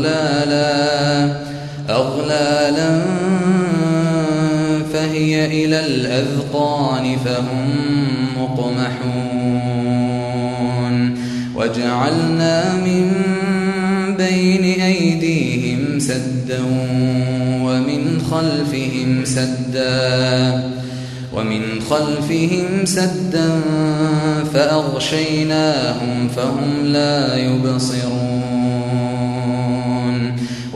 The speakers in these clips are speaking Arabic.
أغلالا أغلالا فهي إلى الأذقان فهم مقمحون. وجعلنا من بين أيديهم سدا ومن خلفهم سدا ومن خلفهم سدا فأغشيناهم فهم لا يبصرون.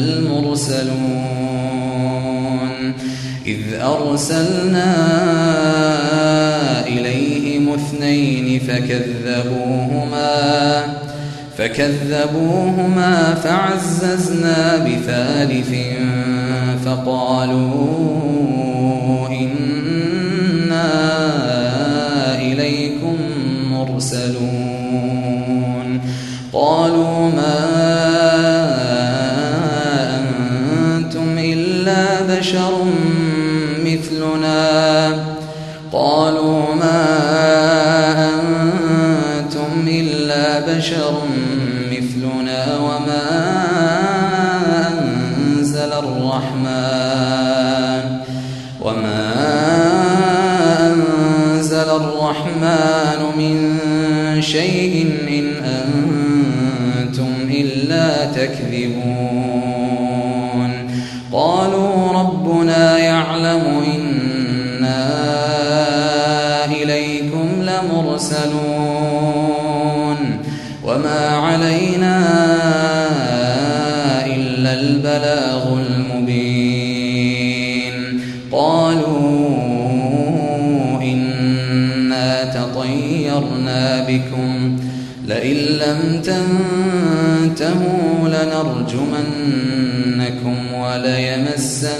المرسلون. إذ أرسلنا إليهم اثنين فكذبوهما فكذبوهما فعززنا بثالث فقالوا إنا إليكم مرسلون. قالوا ما بشر مثلنا. قالوا ما أنتم إلا بشر مثلنا وما أنزل الرحمن وما أنزل الرحمن من شيء إن أنتم إلا تكذبون. قالوا يعلم إنا إليكم لمرسلون وما علينا إلا البلاغ المبين قالوا إنا تطيرنا بكم لئن لم تنتهوا لنرجمنكم وليمسنكم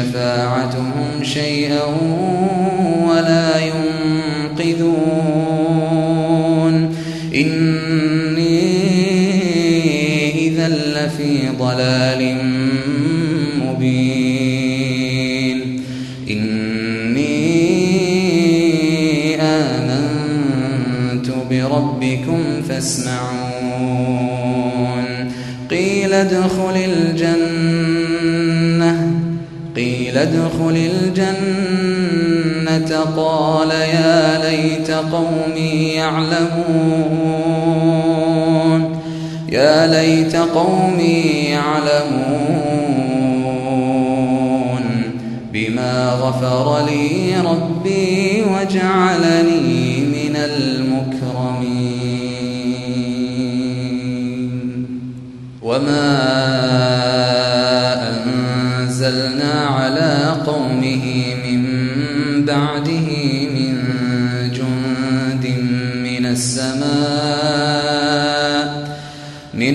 شفاعتهم شيئا ولا ينقذون. إني إذا لفي ضلال مبين. إني آمنت بربكم فاسمعون. قيل ادخل ادخل الجنة. قال يا ليت قومي يعلمون. يا ليت قومي يعلمون. بما غفر لي ربي وجعلني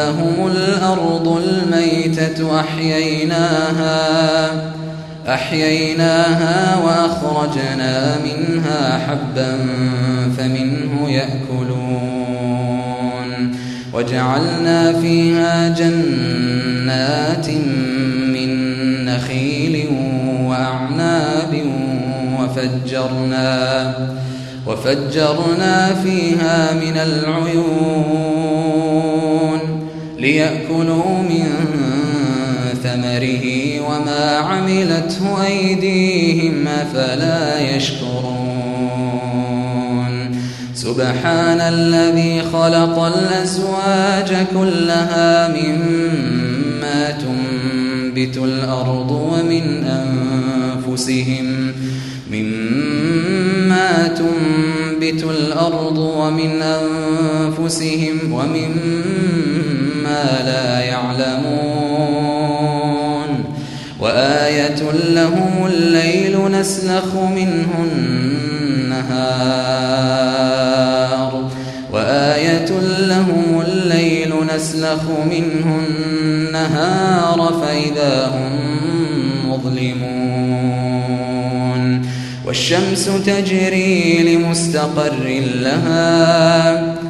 لهم الأرض الميتة أحييناها أحييناها وأخرجنا منها حبا فمنه يأكلون. وجعلنا فيها جنات من نخيل وأعناب وفجرنا وفجرنا فيها من العيون. ليأكلوا من ثمره وما عملته أيديهم أفلا يشكرون. سبحان الذي خلق الأزواج كلها مما تنبت الأرض ومن أنفسهم مما تنبت الأرض ومن أنفسهم ومما لا يعلمون وآية لهم الليل نسلخ منه النهار وآية لهم الليل نسلخ منه النهار فإذا هم مظلمون والشمس تجري لمستقر لها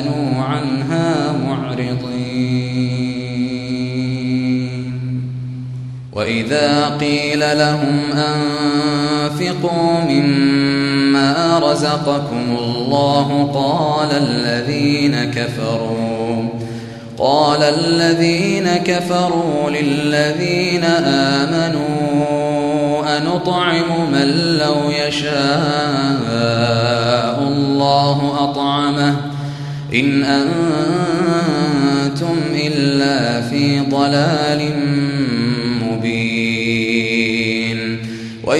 وإذا قيل لهم أنفقوا مما رزقكم الله قال الذين كفروا قال الذين كفروا للذين آمنوا أنطعم من لو يشاء الله أطعمه إن أنتم إلا في ضلال مبين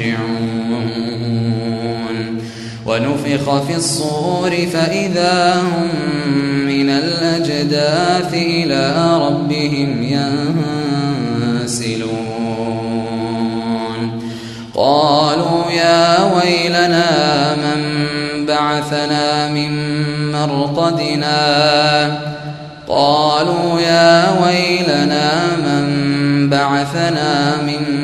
يرجعون. ونفخ في الصور فإذا هم من الأجداث إلى ربهم ينسلون. قالوا يا ويلنا من بعثنا من مرقدنا. قالوا يا ويلنا من بعثنا من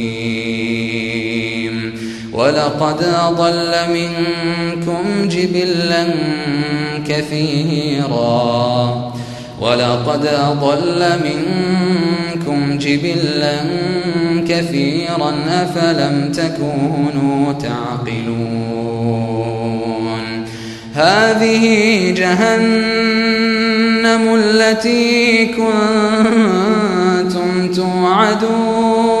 ولقد أضل منكم جبلا كثيرا. ولقد أضل منكم جبلا كثيرا. أفلم تكونوا تعقلون؟ هذه جهنم التي كنتم توعدون.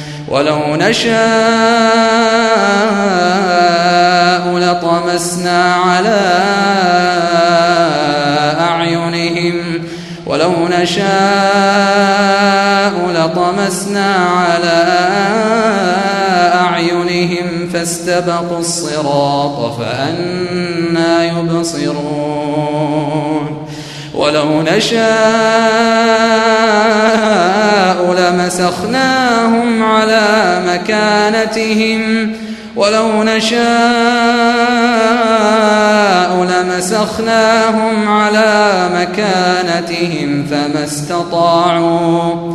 ولو نشاء لطمسنا على ولو نشاء لطمسنا على أعينهم فاستبقوا الصراط فأنا يبصرون. ولو نشاء لمسخناهم على مكانتهم. ولو نشاء لمسخناهم على مكانتهم. فما استطاعوا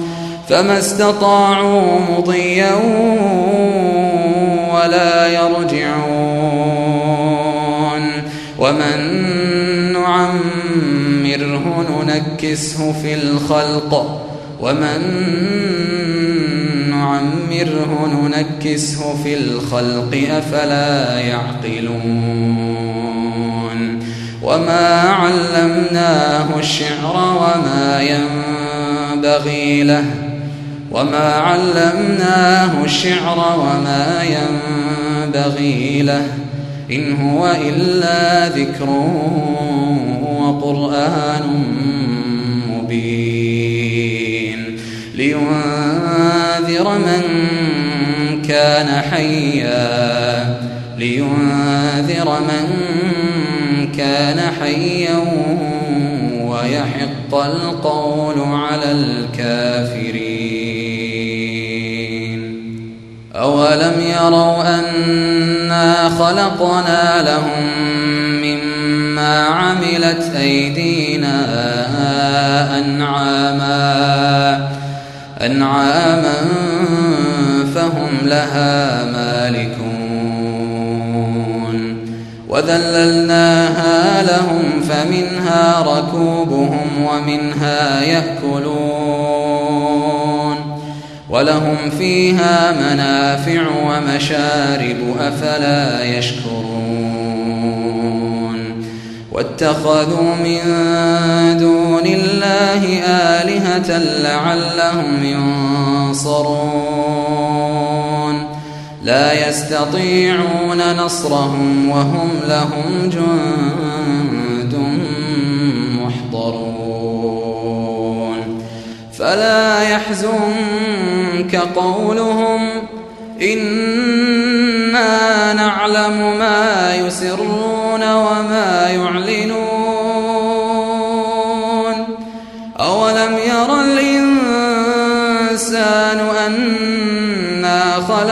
فما استطاعوا مضيا ولا يرجعون. ومن نعمره ننكسه في الخلق ومن نعمره ننكسه في الخلق أفلا يعقلون وما علمناه الشعر وما ينبغي له وما علمناه الشعر وما ينبغي له إن هو إلا ذكر وقرآن مبين لينذر من كان حيا لينذر من كان حيا ويحق القول على الكافرين أولم يروا أنا خلقنا لهم عملت أيدينا أنعاما أنعاما فهم لها مالكون. وذللناها لهم فمنها ركوبهم ومنها يأكلون. ولهم فيها منافع ومشارب أفلا يشكرون. واتخذوا من دون الله آلهة لعلهم ينصرون. لا يستطيعون نصرهم وهم لهم جند محضرون. فلا يحزنك قولهم إنا نعلم ما يسرون وما يعلنون.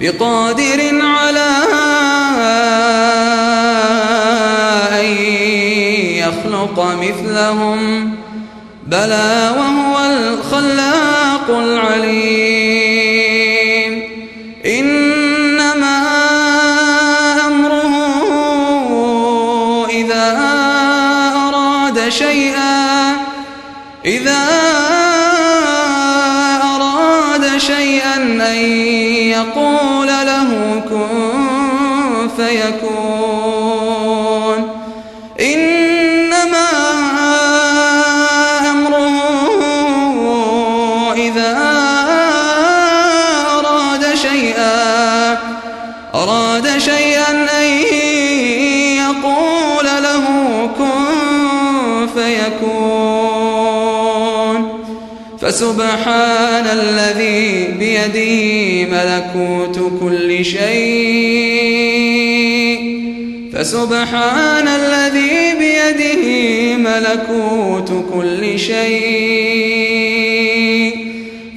بقادر على أن يخلق مثلهم بلى وهو الخلاق العليم. كن فيكون فسبحان الذي بيده ملكوت كل شيء. فسبحان الذي بيده ملكوت كل شيء.